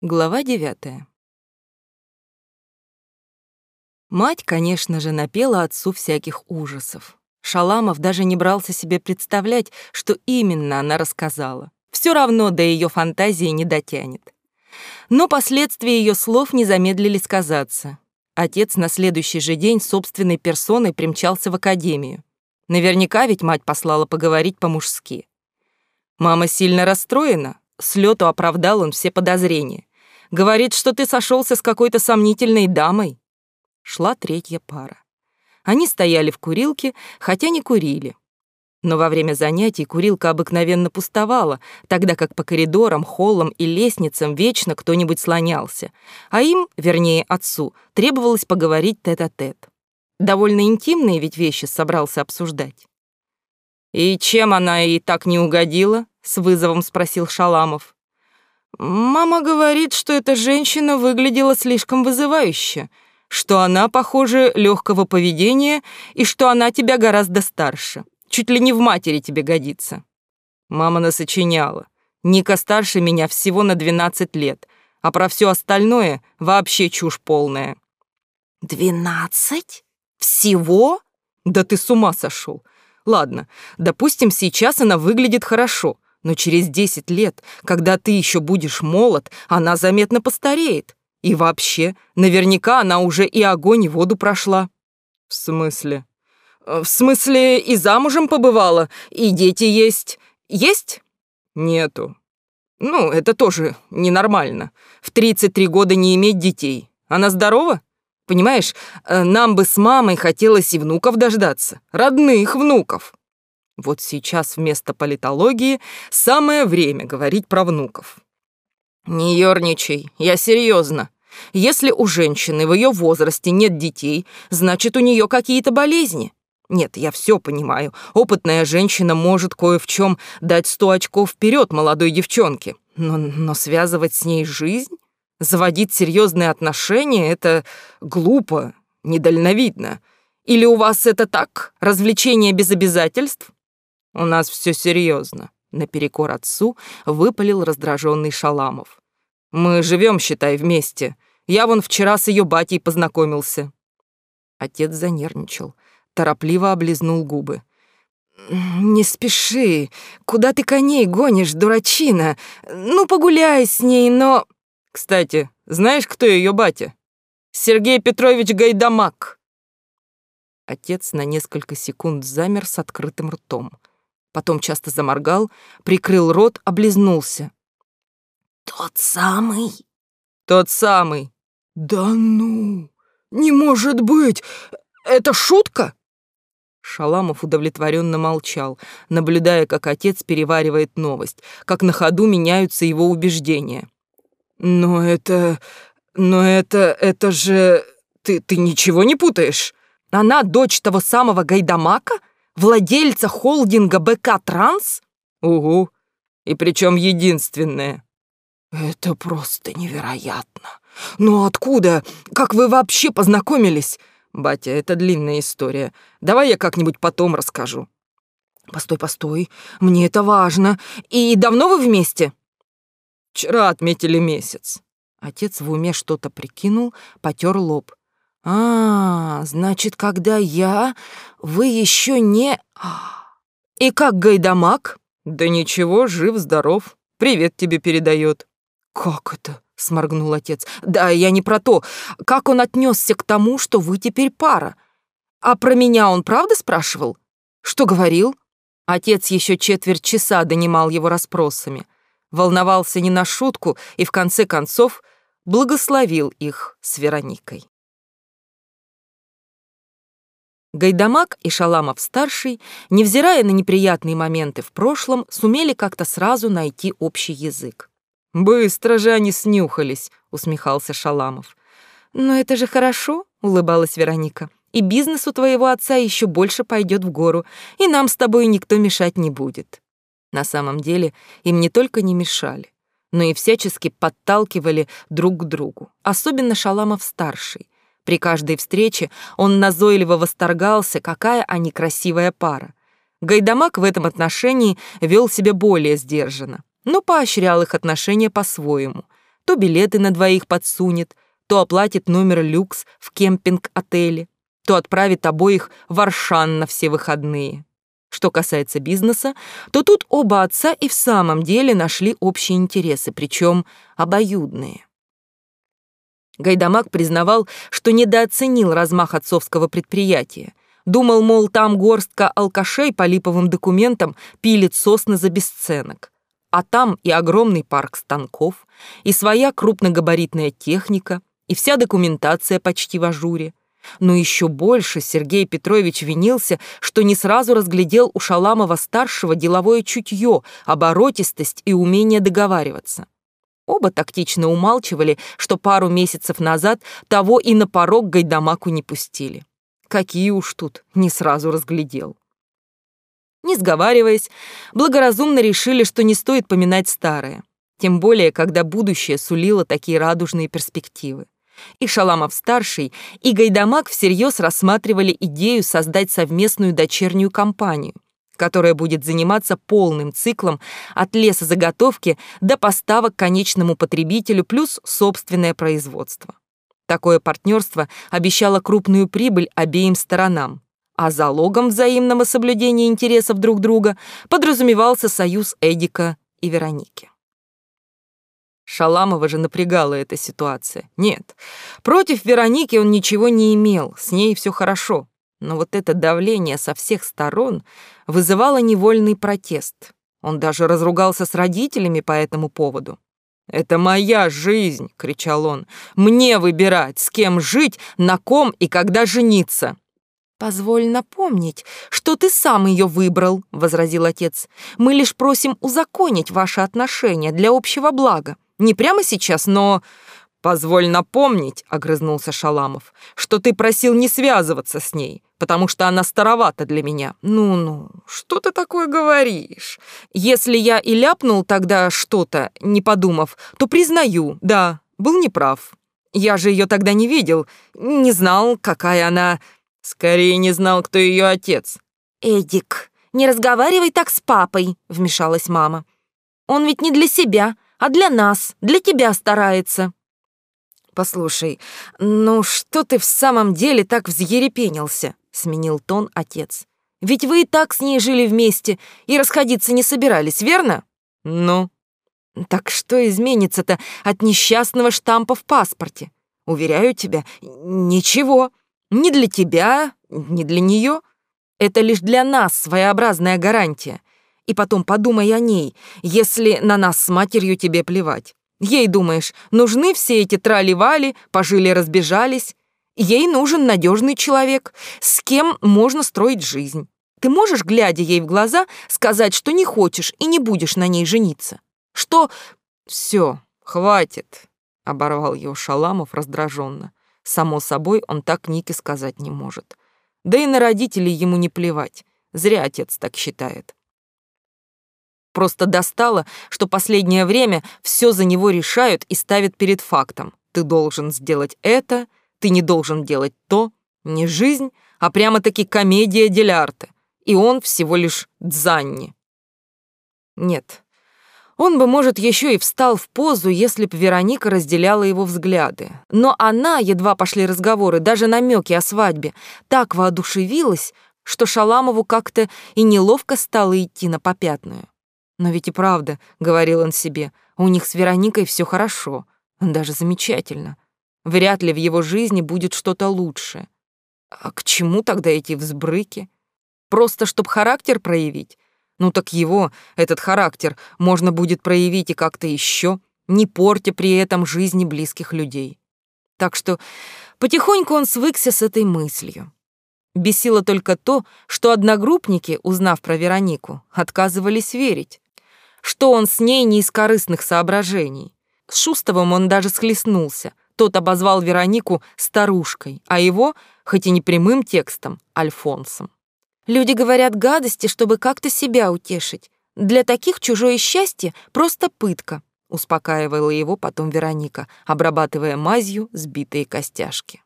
Глава девятая. Мать, конечно же, напела отцу всяких ужасов. Шаламов даже не брался себе представлять, что именно она рассказала. Все равно до ее фантазии не дотянет. Но последствия ее слов не замедлили сказаться. Отец на следующий же день собственной персоной примчался в академию. Наверняка ведь мать послала поговорить по-мужски. Мама сильно расстроена, с лету оправдал он все подозрения. Говорит, что ты сошелся с какой-то сомнительной дамой. Шла третья пара. Они стояли в курилке, хотя не курили. Но во время занятий курилка обыкновенно пустовала, тогда как по коридорам, холлам и лестницам вечно кто-нибудь слонялся, а им, вернее отцу, требовалось поговорить тет-а-тет. -тет. Довольно интимные ведь вещи собрался обсуждать. «И чем она ей так не угодила?» — с вызовом спросил Шаламов. Мама говорит, что эта женщина выглядела слишком вызывающе, что она, похоже, легкого поведения и что она тебя гораздо старше. Чуть ли не в матери тебе годится. Мама насочиняла. Ника старше меня всего на 12 лет, а про все остальное вообще чушь полная. «Двенадцать? Всего?» Да ты с ума сошел. Ладно, допустим, сейчас она выглядит хорошо — но через десять лет, когда ты еще будешь молод, она заметно постареет. И вообще, наверняка она уже и огонь, и воду прошла. В смысле? Э, в смысле, и замужем побывала, и дети есть. Есть? Нету. Ну, это тоже ненормально. В 33 года не иметь детей. Она здорова? Понимаешь, э, нам бы с мамой хотелось и внуков дождаться. Родных внуков. Вот сейчас вместо политологии самое время говорить про внуков. Не ерничай, я серьезно. Если у женщины в ее возрасте нет детей, значит, у нее какие-то болезни. Нет, я все понимаю. Опытная женщина может кое в чем дать сто очков вперед молодой девчонке. Но, но связывать с ней жизнь, заводить серьезные отношения — это глупо, недальновидно. Или у вас это так, развлечение без обязательств? У нас все серьезно. Наперекор отцу выпалил раздраженный Шаламов. Мы живем, считай, вместе. Я вон вчера с ее батей познакомился. Отец занервничал, торопливо облизнул губы. «Не спеши. Куда ты коней гонишь, дурачина? Ну, погуляй с ней, но...» «Кстати, знаешь, кто ее батя? Сергей Петрович Гайдамак». Отец на несколько секунд замер с открытым ртом потом часто заморгал, прикрыл рот, облизнулся. «Тот самый?» «Тот самый». «Да ну! Не может быть! Это шутка?» Шаламов удовлетворенно молчал, наблюдая, как отец переваривает новость, как на ходу меняются его убеждения. «Но это... но это... это же... Ты, ты ничего не путаешь? Она дочь того самого Гайдамака? Владельца холдинга БК Транс? Угу. И причем единственное. Это просто невероятно. Ну откуда? Как вы вообще познакомились? Батя, это длинная история. Давай я как-нибудь потом расскажу. Постой, постой. Мне это важно. И давно вы вместе? Вчера отметили месяц. Отец в уме что-то прикинул, потер лоб. А, значит, когда я, вы еще не... И как Гайдамак? Да ничего, жив-здоров. Привет тебе передает. Как это? Сморгнул отец. Да, я не про то. Как он отнесся к тому, что вы теперь пара? А про меня он правда спрашивал? Что говорил? Отец еще четверть часа донимал его расспросами. Волновался не на шутку и, в конце концов, благословил их с Вероникой. Гайдамак и Шаламов-старший, невзирая на неприятные моменты в прошлом, сумели как-то сразу найти общий язык. «Быстро же они снюхались», — усмехался Шаламов. «Но это же хорошо», — улыбалась Вероника. «И бизнес у твоего отца еще больше пойдет в гору, и нам с тобой никто мешать не будет». На самом деле им не только не мешали, но и всячески подталкивали друг к другу, особенно Шаламов-старший — при каждой встрече он назойливо восторгался, какая они красивая пара. Гайдамак в этом отношении вел себя более сдержанно, но поощрял их отношения по-своему. то билеты на двоих подсунет, то оплатит номер люкс в кемпинг-отеле, то отправит обоих в Аршан на все выходные. Что касается бизнеса, то тут оба отца и в самом деле нашли общие интересы, причем обоюдные. Гайдамак признавал, что недооценил размах отцовского предприятия. Думал, мол, там горстка алкашей по липовым документам пилит сосны за бесценок. А там и огромный парк станков, и своя крупногабаритная техника, и вся документация почти в ажуре. Но еще больше Сергей Петрович винился, что не сразу разглядел у Шаламова-старшего деловое чутье, оборотистость и умение договариваться. Оба тактично умалчивали, что пару месяцев назад того и на порог Гайдамаку не пустили. Какие уж тут, не сразу разглядел. Не сговариваясь, благоразумно решили, что не стоит поминать старое, тем более, когда будущее сулило такие радужные перспективы. И Шаламов-старший, и Гайдамак всерьез рассматривали идею создать совместную дочернюю компанию, которая будет заниматься полным циклом от лесозаготовки до поставок конечному потребителю плюс собственное производство. Такое партнерство обещало крупную прибыль обеим сторонам, а залогом взаимного соблюдения интересов друг друга подразумевался союз Эдика и Вероники. Шаламова же напрягала эта ситуация. Нет, против Вероники он ничего не имел, с ней все хорошо. Но вот это давление со всех сторон вызывало невольный протест. Он даже разругался с родителями по этому поводу. «Это моя жизнь!» — кричал он. «Мне выбирать, с кем жить, на ком и когда жениться!» «Позволь напомнить, что ты сам ее выбрал», — возразил отец. «Мы лишь просим узаконить ваши отношения для общего блага. Не прямо сейчас, но...» «Позволь напомнить», — огрызнулся Шаламов, «что ты просил не связываться с ней, потому что она старовата для меня». «Ну-ну, что ты такое говоришь? Если я и ляпнул тогда что-то, не подумав, то признаю, да, был неправ. Я же ее тогда не видел, не знал, какая она...» «Скорее не знал, кто ее отец». «Эдик, не разговаривай так с папой», — вмешалась мама. «Он ведь не для себя, а для нас, для тебя старается». «Послушай, ну что ты в самом деле так взъерепенился?» — сменил тон отец. «Ведь вы и так с ней жили вместе и расходиться не собирались, верно?» «Ну?» «Так что изменится-то от несчастного штампа в паспорте? Уверяю тебя, ничего. Ни для тебя, ни для нее. Это лишь для нас своеобразная гарантия. И потом подумай о ней, если на нас с матерью тебе плевать. Ей, думаешь, нужны все эти трали-вали, пожили-разбежались? Ей нужен надежный человек, с кем можно строить жизнь. Ты можешь, глядя ей в глаза, сказать, что не хочешь и не будешь на ней жениться? Что... Все, хватит, оборвал его Шаламов раздраженно. Само собой, он так Нике сказать не может. Да и на родителей ему не плевать. Зря отец так считает. Просто достало, что последнее время все за него решают и ставят перед фактом. Ты должен сделать это, ты не должен делать то. Не жизнь, а прямо-таки комедия делярте. И он всего лишь дзанни. Нет, он бы, может, еще и встал в позу, если б Вероника разделяла его взгляды. Но она, едва пошли разговоры, даже намеки о свадьбе, так воодушевилась, что Шаламову как-то и неловко стало идти на попятную. Но ведь и правда, говорил он себе, у них с Вероникой все хорошо, даже замечательно. Вряд ли в его жизни будет что-то лучшее. А к чему тогда эти взбрыки? Просто чтоб характер проявить? Ну так его, этот характер, можно будет проявить и как-то еще, не портя при этом жизни близких людей. Так что потихоньку он свыкся с этой мыслью. Бесило только то, что одногруппники, узнав про Веронику, отказывались верить что он с ней не из корыстных соображений. С Шустовым он даже схлестнулся. Тот обозвал Веронику старушкой, а его, хоть и не прямым текстом, Альфонсом. Люди говорят гадости, чтобы как-то себя утешить. Для таких чужое счастье — просто пытка, успокаивала его потом Вероника, обрабатывая мазью сбитые костяшки.